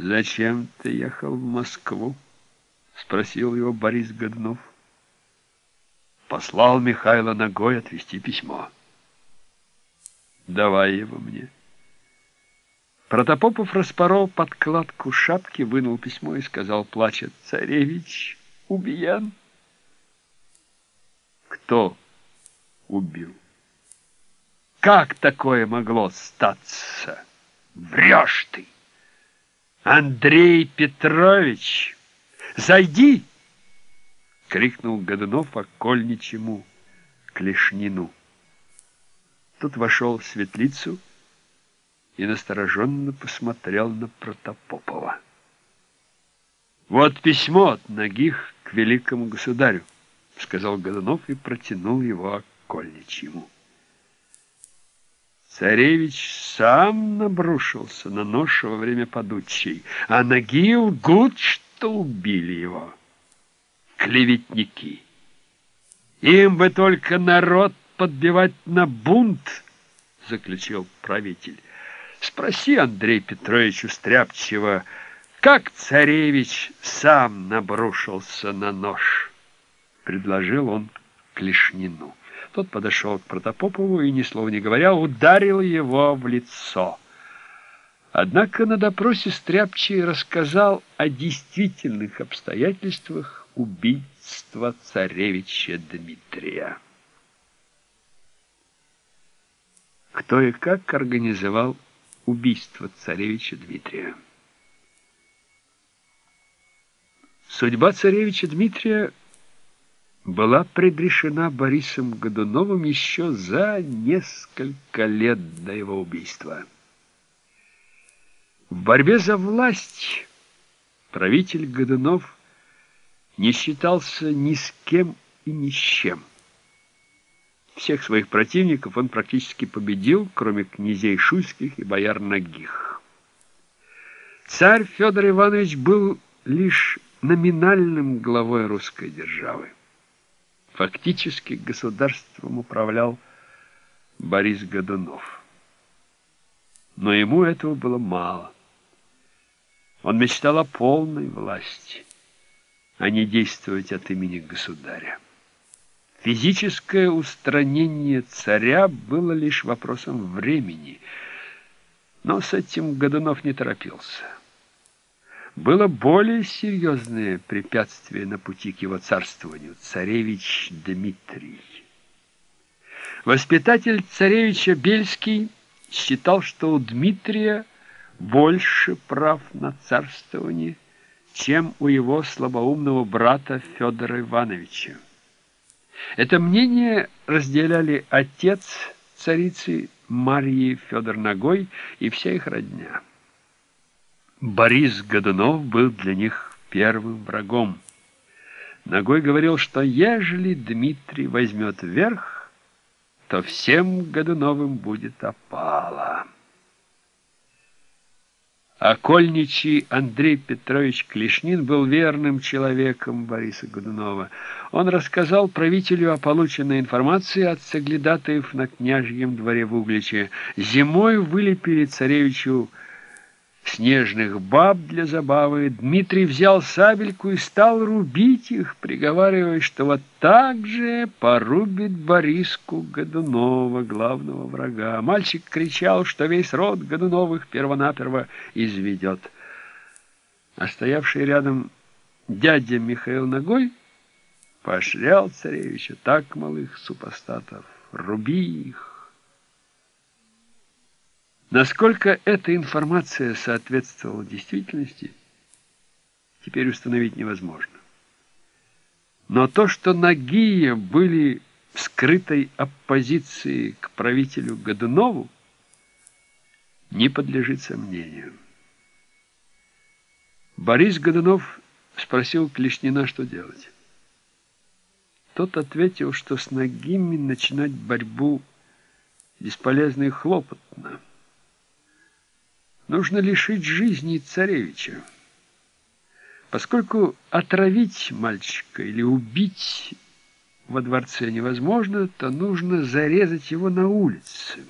«Зачем ты ехал в Москву?» — спросил его Борис Годунов. Послал Михайло ногой отвезти письмо. «Давай его мне». Протопопов распорол подкладку шапки, вынул письмо и сказал, плача, «Царевич убиян». «Кто убил?» «Как такое могло статься? Врешь ты!» «Андрей Петрович, зайди!» — крикнул Годунов окольничему Клешнину. Тут вошел в светлицу и настороженно посмотрел на Протопопова. «Вот письмо от Ногих к великому государю», — сказал Годунов и протянул его окольничьему. Царевич сам набрушился на нож во время подучей, а ноги лгут, что убили его. Клеветники. Им бы только народ подбивать на бунт, заключил правитель. Спроси Андрей Петрович Устряпчева, как царевич сам набрушился на нож, предложил он Клешнину. Тот подошел к Протопопову и, ни слова не говоря, ударил его в лицо. Однако на допросе Стряпчий рассказал о действительных обстоятельствах убийства царевича Дмитрия. Кто и как организовал убийство царевича Дмитрия? Судьба царевича Дмитрия была предрешена Борисом Годуновым еще за несколько лет до его убийства. В борьбе за власть правитель Годунов не считался ни с кем и ни с чем. Всех своих противников он практически победил, кроме князей Шуйских и бояр Нагих. Царь Федор Иванович был лишь номинальным главой русской державы. Фактически государством управлял Борис Годунов. Но ему этого было мало. Он мечтал о полной власти, а не действовать от имени государя. Физическое устранение царя было лишь вопросом времени, но с этим Годунов не торопился было более серьезное препятствие на пути к его царствованию – царевич Дмитрий. Воспитатель царевича Бельский считал, что у Дмитрия больше прав на царствование, чем у его слабоумного брата Федора Ивановича. Это мнение разделяли отец царицы Марии Федор Ногой и вся их родня. Борис Годунов был для них первым врагом. Ногой говорил, что ежели Дмитрий возьмет верх, то всем Годуновым будет опало. Окольничий Андрей Петрович Клешнин был верным человеком Бориса Годунова. Он рассказал правителю о полученной информации от соглядатаев на княжьем дворе в Угличе. Зимой вылепили царевичу снежных баб для забавы, Дмитрий взял сабельку и стал рубить их, приговаривая, что вот так же порубит Бориску Годунова, главного врага. Мальчик кричал, что весь род Годуновых первонаперво изведет. А стоявший рядом дядя Михаил Ногой поощрял царевича так малых супостатов, руби их. Насколько эта информация соответствовала действительности, теперь установить невозможно. Но то, что Нагия были в скрытой оппозиции к правителю Годунову, не подлежит сомнению. Борис Годунов спросил Клешнина, что делать. Тот ответил, что с Нагими начинать борьбу бесполезно и хлопотно. Нужно лишить жизни царевича. Поскольку отравить мальчика или убить во дворце невозможно, то нужно зарезать его на улице.